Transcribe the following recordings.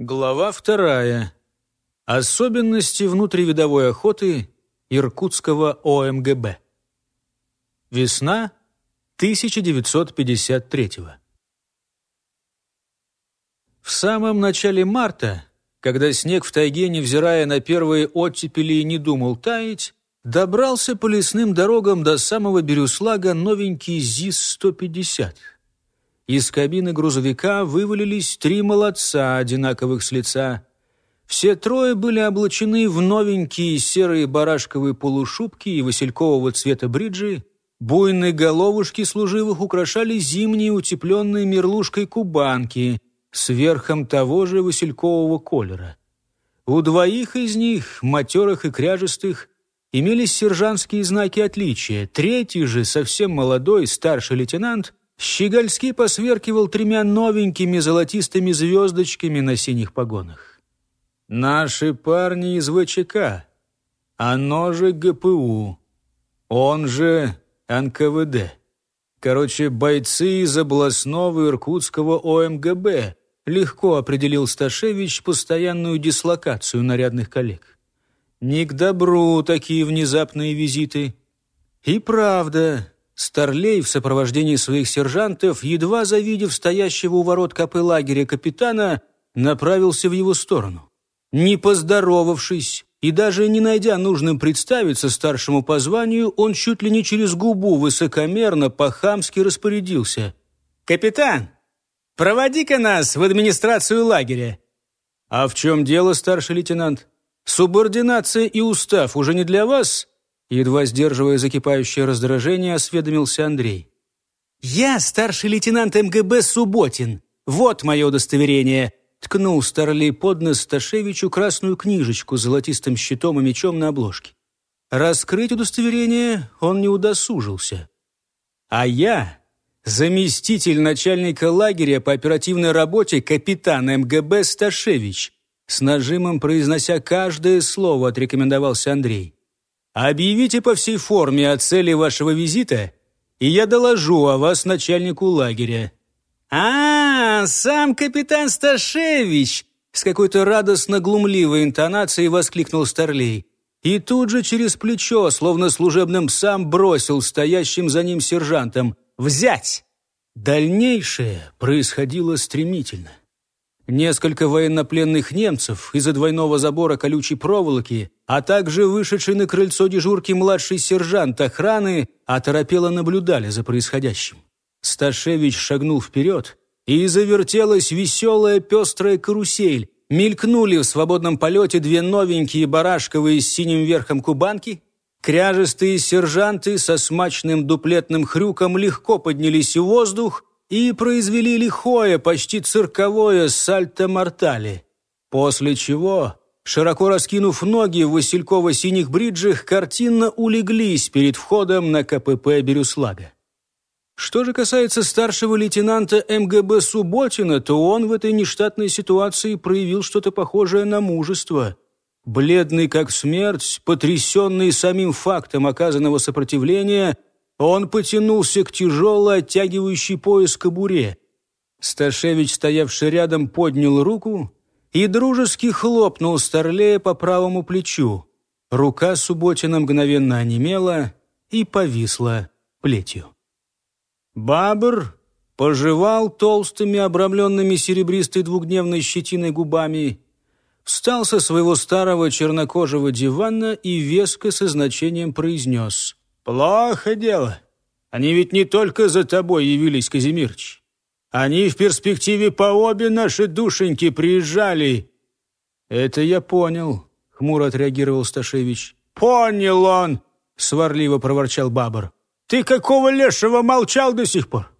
Глава вторая. Особенности внутривидовой охоты Иркутского ОМГБ. Весна 1953 В самом начале марта, когда снег в тайге, невзирая на первые оттепели, не думал таять, добрался по лесным дорогам до самого Бирюслага новенький ЗИС-150. Из кабины грузовика вывалились три молодца, одинаковых с лица. Все трое были облачены в новенькие серые барашковые полушубки и василькового цвета бриджи. Буйные головушки служивых украшали зимние утепленные мерлушкой кубанки с верхом того же василькового колера. У двоих из них, матерых и кряжестых, имелись сержантские знаки отличия. Третий же, совсем молодой, старший лейтенант, Щегольский посверкивал тремя новенькими золотистыми звездочками на синих погонах. «Наши парни из ВЧК, оно же ГПУ, он же НКВД. Короче, бойцы из областного иркутского ОМГБ», легко определил Сташевич постоянную дислокацию нарядных коллег. «Не к добру такие внезапные визиты». И правда, Старлей в сопровождении своих сержантов, едва завидев стоящего у ворот КП лагеря капитана, направился в его сторону. Не поздоровавшись и даже не найдя нужным представиться старшему по званию, он чуть ли не через губу высокомерно по-хамски распорядился. «Капитан, проводи-ка нас в администрацию лагеря». «А в чем дело, старший лейтенант? Субординация и устав уже не для вас?» Едва сдерживая закипающее раздражение, осведомился Андрей. «Я старший лейтенант МГБ Субботин. Вот мое удостоверение!» Ткнул Старлей под нос Сташевичу красную книжечку с золотистым щитом и мечом на обложке. Раскрыть удостоверение он не удосужился. «А я заместитель начальника лагеря по оперативной работе капитан МГБ Сташевич», с нажимом произнося каждое слово, отрекомендовался Андрей. Объявите по всей форме о цели вашего визита, и я доложу о вас начальнику лагеря». «А, сам капитан Сташевич!» С какой-то радостно-глумливой интонацией воскликнул Старлей. И тут же через плечо, словно служебным псам, бросил стоящим за ним сержантом «Взять!». Дальнейшее происходило стремительно. Несколько военнопленных немцев из-за двойного забора колючей проволоки, а также вышедший на крыльцо дежурки младший сержант охраны, оторопело наблюдали за происходящим. Сташевич шагнул вперед, и завертелась веселая пестрая карусель. Мелькнули в свободном полете две новенькие барашковые с синим верхом кубанки. Кряжестые сержанты со смачным дуплетным хрюком легко поднялись в воздух, и произвели лихое, почти цирковое сальто-мортали. После чего, широко раскинув ноги в васильково-синих бриджах, картинно улеглись перед входом на КПП Бирюслага. Что же касается старшего лейтенанта МГБ Субботина, то он в этой нештатной ситуации проявил что-то похожее на мужество. Бледный как смерть, потрясенный самим фактом оказанного сопротивления – он потянулся к тяжелой, оттягивающей пояс кобуре. Сташевич, стоявший рядом, поднял руку и дружески хлопнул Старлея по правому плечу. Рука Субботина мгновенно онемела и повисла плетью. Бабр пожевал толстыми, обрамленными серебристой двухдневной щетиной губами, встал со своего старого чернокожего дивана и веско со значением произнес «Плохо дело. Они ведь не только за тобой явились, Казимирч. Они в перспективе по обе наши душеньки приезжали». «Это я понял», — хмуро отреагировал Сташевич. «Понял он!» — сварливо проворчал Бабр. «Ты какого лешего молчал до сих пор?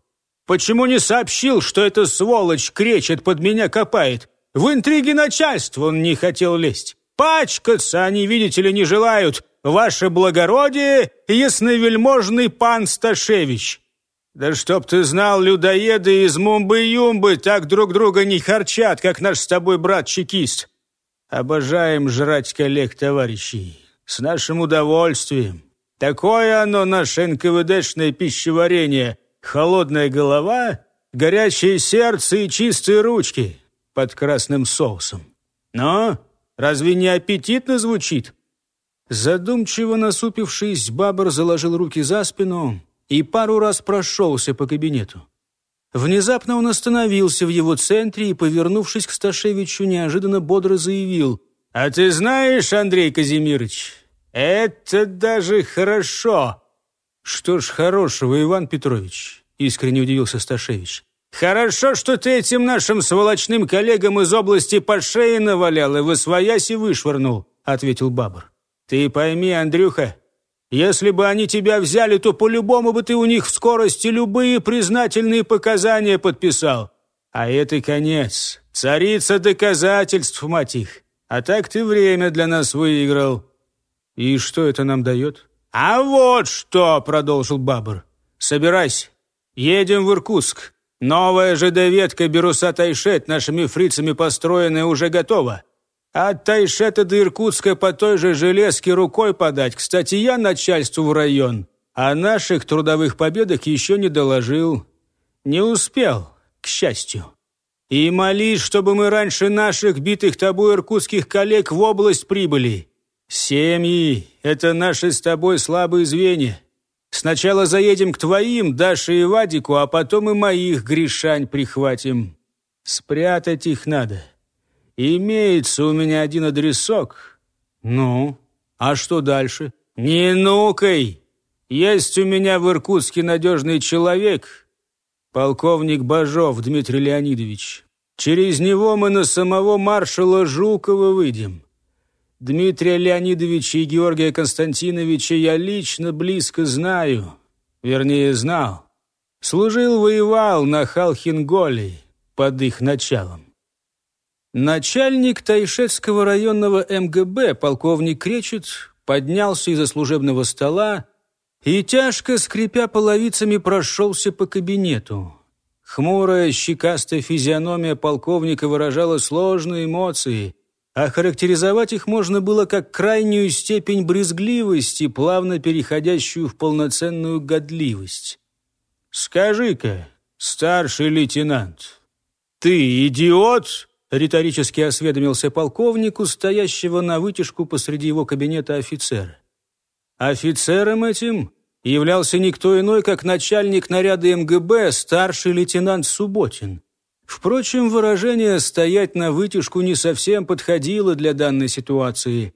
Почему не сообщил, что эта сволочь кречет под меня копает? В интриги начальства он не хотел лезть. Пачкаться они, видите ли, не желают ваше благородие, ясновельможный пан Сташевич. Да чтоб ты знал, людоеды из Мумбы-Юмбы так друг друга не харчат, как наш с тобой брат-чекист. Обожаем жрать коллег товарищей. С нашим удовольствием. Такое оно наше НКВДшное пищеварение. Холодная голова, горячее сердце и чистые ручки. под красным соусом. Но разве не аппетитно звучит? Задумчиво насупившись, Бабр заложил руки за спину и пару раз прошелся по кабинету. Внезапно он остановился в его центре и, повернувшись к Сташевичу, неожиданно бодро заявил. «А ты знаешь, Андрей Казимирович, это даже хорошо!» «Что ж хорошего, Иван Петрович?» — искренне удивился Сташевич. «Хорошо, что ты этим нашим сволочным коллегам из области по шее навалял и в освояси вышвырнул», — ответил Бабр. «Ты пойми, Андрюха, если бы они тебя взяли, то по-любому бы ты у них в скорости любые признательные показания подписал. А это конец. Царица доказательств, мать их. А так ты время для нас выиграл. И что это нам дает? А вот что, продолжил Бабр. Собирайся. Едем в Иркутск. Новая ЖД-ветка Беруса Тайшет нашими фрицами построенная уже готова. От Тайшета до Иркутска по той же железке рукой подать. Кстати, я начальству в район. О наших трудовых победах еще не доложил. Не успел, к счастью. И молись, чтобы мы раньше наших битых тобой иркутских коллег в область прибыли. Семьи — это наши с тобой слабые звенья. Сначала заедем к твоим, Даше и Вадику, а потом и моих гришань прихватим. Спрятать их надо. «Имеется у меня один адресок». «Ну, а что дальше?» «Не нукай! Есть у меня в Иркутске надежный человек, полковник Бажов Дмитрий Леонидович. Через него мы на самого маршала Жукова выйдем. Дмитрия Леонидовича и Георгия Константиновича я лично близко знаю, вернее, знал. Служил-воевал на Халхинголе под их началом. Начальник Тайшетского районного МГБ, полковник Кречет, поднялся из-за служебного стола и, тяжко скрипя половицами, прошелся по кабинету. Хмурая, щекастая физиономия полковника выражала сложные эмоции, а характеризовать их можно было как крайнюю степень брезгливости, плавно переходящую в полноценную годливость. «Скажи-ка, старший лейтенант, ты идиот?» Риторически осведомился полковнику, стоящего на вытяжку посреди его кабинета офицера. Офицером этим являлся никто иной, как начальник наряда МГБ, старший лейтенант Субботин. Впрочем, выражение «стоять на вытяжку» не совсем подходило для данной ситуации.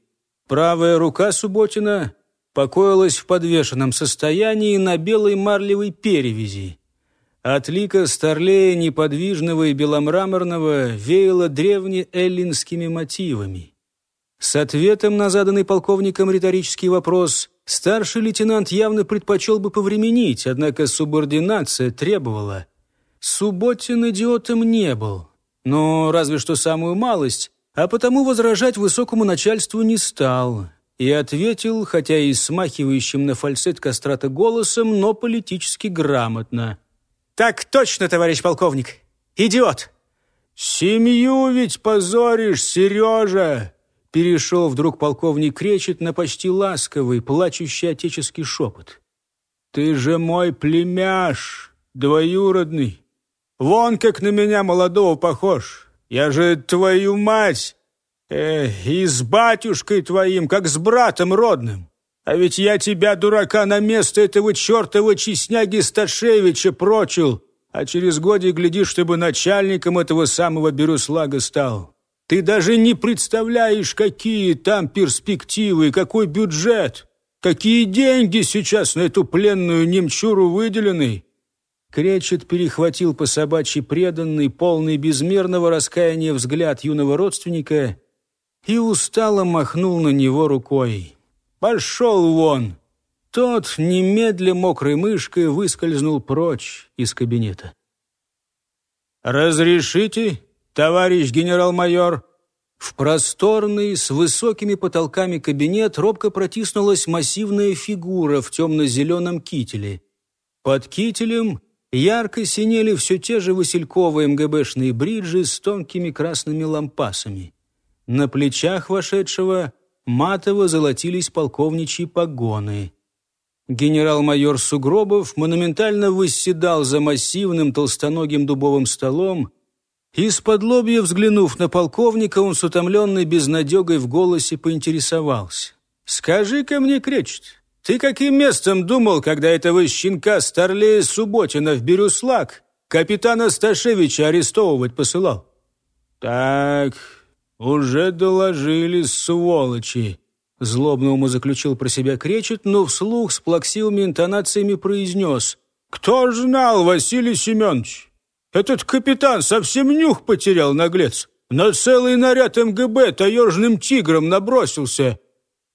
Правая рука Субботина покоилась в подвешенном состоянии на белой марлевой перевязи. От лика старлея неподвижного и беломраморного веяло древнеэллинскими мотивами. С ответом на заданный полковником риторический вопрос старший лейтенант явно предпочел бы повременить, однако субординация требовала. Субботин идиотом не был, но разве что самую малость, а потому возражать высокому начальству не стал и ответил, хотя и смахивающим на фальцет кастрата голосом, но политически грамотно – «Так точно, товарищ полковник. Идиот!» «Семью ведь позоришь, Сережа!» Перешел вдруг полковник кречет на почти ласковый, плачущий отеческий шепот. «Ты же мой племяш, двоюродный. Вон как на меня молодого похож. Я же твою мать, э, и с батюшкой твоим, как с братом родным. А ведь я тебя, дурака, на место этого чертова честняги Сташевича прочил, а через годик глядишь, чтобы начальником этого самого Беруслага стал. Ты даже не представляешь, какие там перспективы, какой бюджет, какие деньги сейчас на эту пленную немчуру выделены». Кречет перехватил по собачьи преданный, полный безмерного раскаяния взгляд юного родственника и устало махнул на него рукой. «Пошел вон!» Тот немедля мокрой мышкой выскользнул прочь из кабинета. «Разрешите, товарищ генерал-майор?» В просторный, с высокими потолками кабинет робко протиснулась массивная фигура в темно-зеленом кителе. Под кителем ярко синели все те же васильковые МГБшные бриджи с тонкими красными лампасами. На плечах вошедшего матово золотились полковничьи погоны. Генерал-майор Сугробов монументально восседал за массивным толстоногим дубовым столом Из-под лобья, взглянув на полковника, он с утомленной безнадегой в голосе поинтересовался. «Скажи-ка мне, Кречет, ты каким местом думал, когда этого щенка Старлея Субботина в Бирюслаг капитана Сташевича арестовывать посылал?» «Так, уже доложили, сволочи!» Злобно умозаключил про себя Кречет, но вслух с плаксивыми интонациями произнес. «Кто ж знал, Василий Семенович? Этот капитан совсем нюх потерял, наглец. На целый наряд МГБ таежным тигром набросился.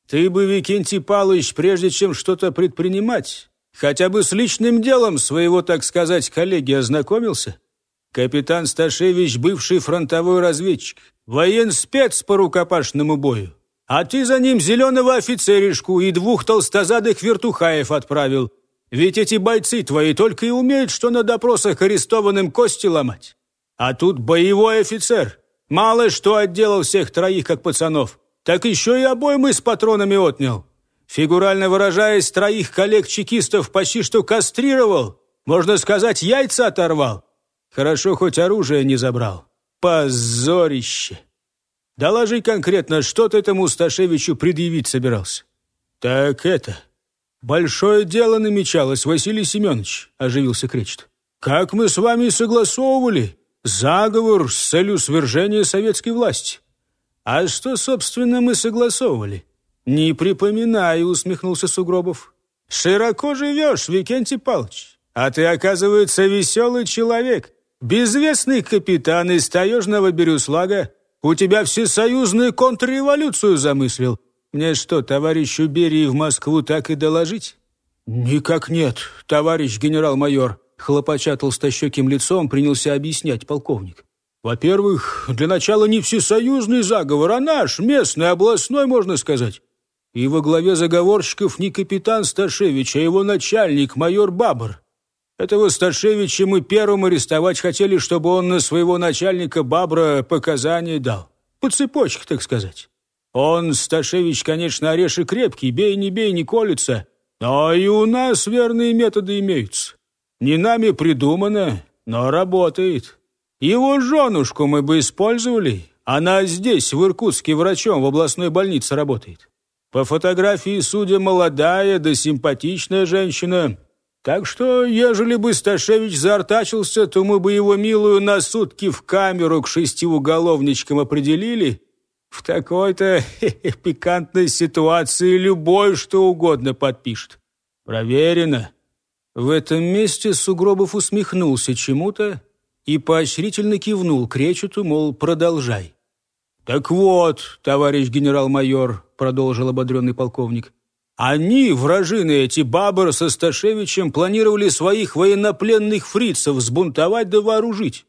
Ты бы, Викентий Павлович, прежде чем что-то предпринимать, хотя бы с личным делом своего, так сказать, коллеги ознакомился? Капитан Сташевич, бывший фронтовой разведчик, военспец по рукопашному бою. А ты за ним зеленого офицеришку и двух толстозадых вертухаев отправил. Ведь эти бойцы твои только и умеют, что на допросах арестованным кости ломать. А тут боевой офицер. Мало что отделал всех троих, как пацанов, так еще и обоймы с патронами отнял. Фигурально выражаясь, троих коллег-чекистов почти что кастрировал. Можно сказать, яйца оторвал. Хорошо, хоть оружие не забрал. Позорище! Доложи конкретно, что ты этому Сташевичу предъявить собирался. Так это... «Большое дело намечалось, Василий Семенович», — оживился Кречет. «Как мы с вами согласовывали? Заговор с целью свержения советской власти». «А что, собственно, мы согласовывали?» «Не припоминаю», — усмехнулся Сугробов. «Широко живешь, Викентий Павлович. А ты, оказывается, веселый человек. Безвестный капитан из таежного Бирюслага. У тебя всесоюзную контрреволюцию замыслил. Мне что, товарищу Берии в Москву так и доложить?» «Никак нет, товарищ генерал-майор», хлопача толстощеким лицом, принялся объяснять полковник. «Во-первых, для начала не всесоюзный заговор, а наш, местный, областной, можно сказать. И во главе заговорщиков не капитан Сташевич, а его начальник, майор Бабр. Этого Сташевича мы первым арестовать хотели, чтобы он на своего начальника Бабра показания дал. По цепочке, так сказать. Он, Сташевич, конечно, орешек крепкий, бей, не бей, не колется. Но и у нас верные методы имеются. Не нами придумано, но работает. Его женушку мы бы использовали. Она здесь, в Иркутске, врачом в областной больнице работает. По фотографии, судя, молодая да симпатичная женщина. Так что, ежели бы Сташевич заортачился, то мы бы его милую на сутки в камеру к шести уголовничкам определили, в такой-то пикантной ситуации любой что угодно подпишет. Проверено. В этом месте Сугробов усмехнулся чему-то и поощрительно кивнул кречету, мол, продолжай. «Так вот, товарищ генерал-майор», — продолжил ободренный полковник, «они, вражины эти, Бабр со Сташевичем, планировали своих военнопленных фрицев взбунтовать да вооружить.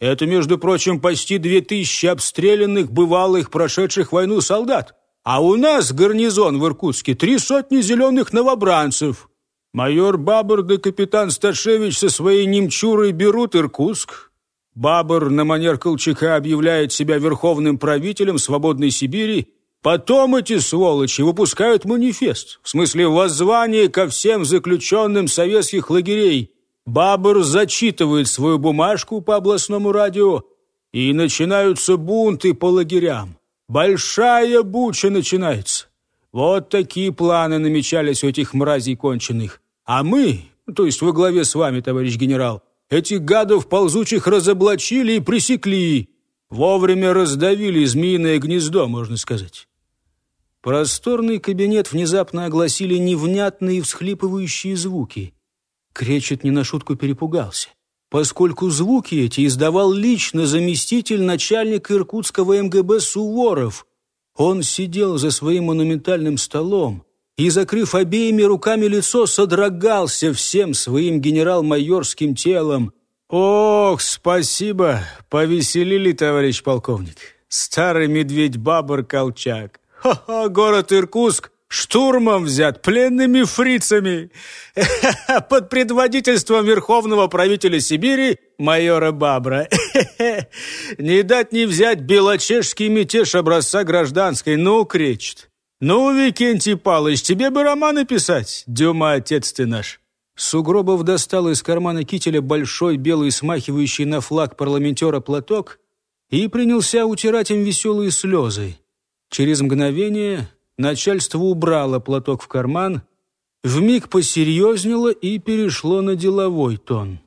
Это, между прочим, почти две тысячи обстрелянных, бывалых, прошедших войну солдат. А у нас гарнизон в Иркутске три сотни зеленых новобранцев. Майор Бабр да капитан Сташевич со своей немчурой берут Иркутск. Бабр на манер Колчака объявляет себя верховным правителем свободной Сибири. Потом эти сволочи выпускают манифест, в смысле воззвание ко всем заключенным советских лагерей – Бабр зачитывает свою бумажку по областному радио, и начинаются бунты по лагерям. Большая буча начинается. Вот такие планы намечались у этих мразей конченых. А мы, то есть во главе с вами, товарищ генерал, этих гадов ползучих разоблачили и пресекли. Вовремя раздавили змеиное гнездо, можно сказать. Просторный кабинет внезапно огласили невнятные всхлипывающие звуки. Кречет не на шутку перепугался, поскольку звуки эти издавал лично заместитель начальника иркутского МГБ Суворов. Он сидел за своим монументальным столом и, закрыв обеими руками лицо, содрогался всем своим генерал-майорским телом. «Ох, спасибо! Повеселили, товарищ полковник! Старый медведь-бабр-колчак! Ха-ха, город Иркутск штурмом взят пленными фрицами под предводительством верховного правителя Сибири майора Бабра. Не дать не взять белочешский мятеж образца гражданской. Ну, кричит. Ну, Викентий Палыч, тебе бы роман написать, Дюма, отец ты наш. Сугробов достал из кармана кителя большой белый смахивающий на флаг парламентера платок и принялся утирать им веселые слезы. Через мгновение начальство убрало платок в карман, вмиг посерьезнело и перешло на деловой тон.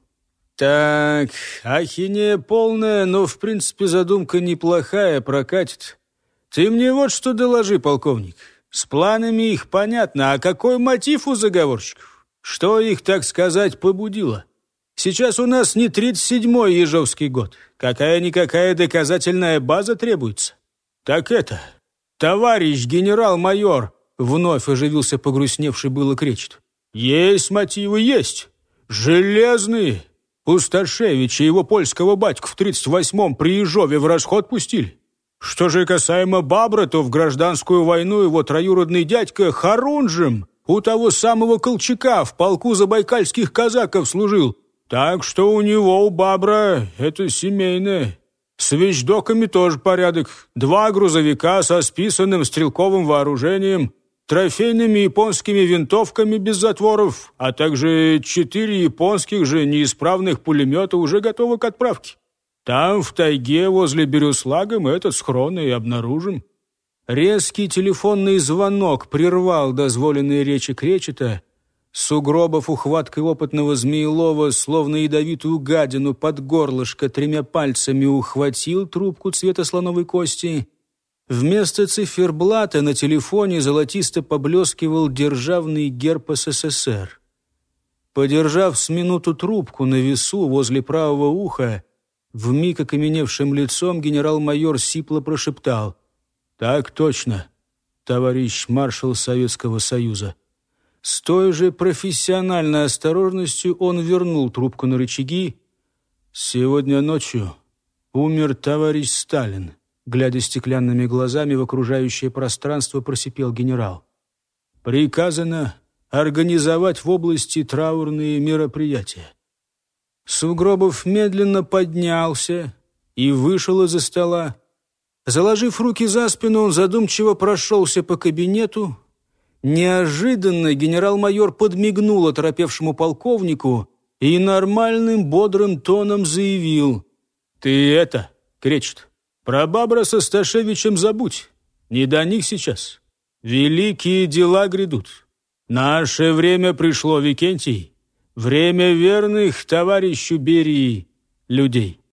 «Так, ахинея полная, но, в принципе, задумка неплохая, прокатит. Ты мне вот что доложи, полковник. С планами их понятно, а какой мотив у заговорщиков? Что их, так сказать, побудило? Сейчас у нас не 37-й Ежовский год. Какая-никакая доказательная база требуется. Так это, товарищ генерал-майор, вновь оживился погрустневший было кречет. Есть мотивы, есть. Железные. Пустошевича и его польского батьку в 38-м при Ежове в расход пустили. Что же касаемо Бабра, то в гражданскую войну его троюродный дядька Харунжем у того самого Колчака в полку забайкальских казаков служил. Так что у него, у Бабра, это семейное. С вещдоками тоже порядок. Два грузовика со списанным стрелковым вооружением, трофейными японскими винтовками без затворов, а также четыре японских же неисправных пулемета уже готовы к отправке. Там, в тайге, возле Бирюслага, этот схрон и обнаружим. Резкий телефонный звонок прервал дозволенные речи Кречета. Сугробов ухваткой опытного Змеелова, словно ядовитую гадину под горлышко, тремя пальцами ухватил трубку цвета слоновой кости. Вместо циферблата на телефоне золотисто поблескивал державный герб СССР. Подержав с минуту трубку на весу возле правого уха, вмиг окаменевшим лицом генерал-майор сипло прошептал — «Так точно, товарищ маршал Советского Союза». С той же профессиональной осторожностью он вернул трубку на рычаги. «Сегодня ночью умер товарищ Сталин», глядя стеклянными глазами в окружающее пространство, просипел генерал. «Приказано организовать в области траурные мероприятия». Сугробов медленно поднялся и вышел из-за стола, Заложив руки за спину, он задумчиво прошелся по кабинету. Неожиданно генерал-майор подмигнул оторопевшему полковнику и нормальным бодрым тоном заявил. «Ты это, кречет, про Бабра со Сташевичем забудь. Не до них сейчас. Великие дела грядут. Наше время пришло, Викентий. Время верных товарищу Берии людей».